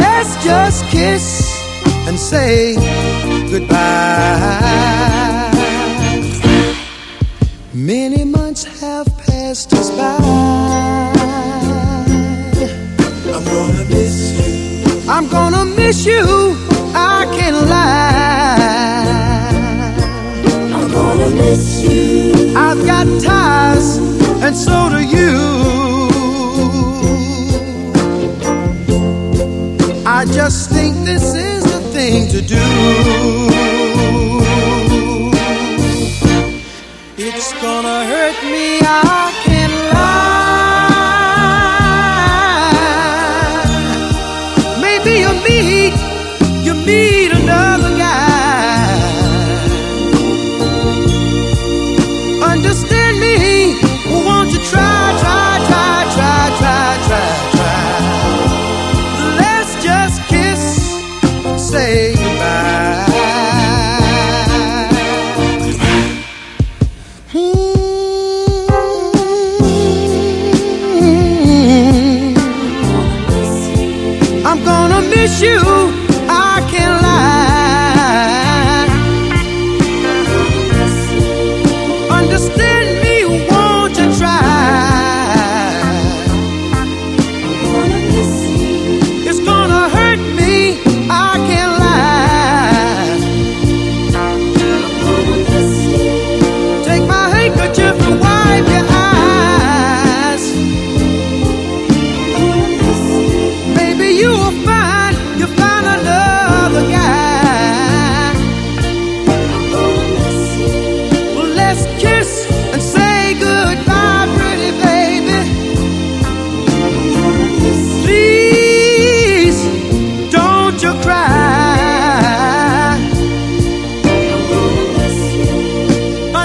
Let's just kiss and say goodbye. Many months have passed us by. I'm gonna miss you. I'm gonna miss you. I can't lie. I'm gonna miss you. I've got ties, and so do you. I just think this is the thing to do. Miss you.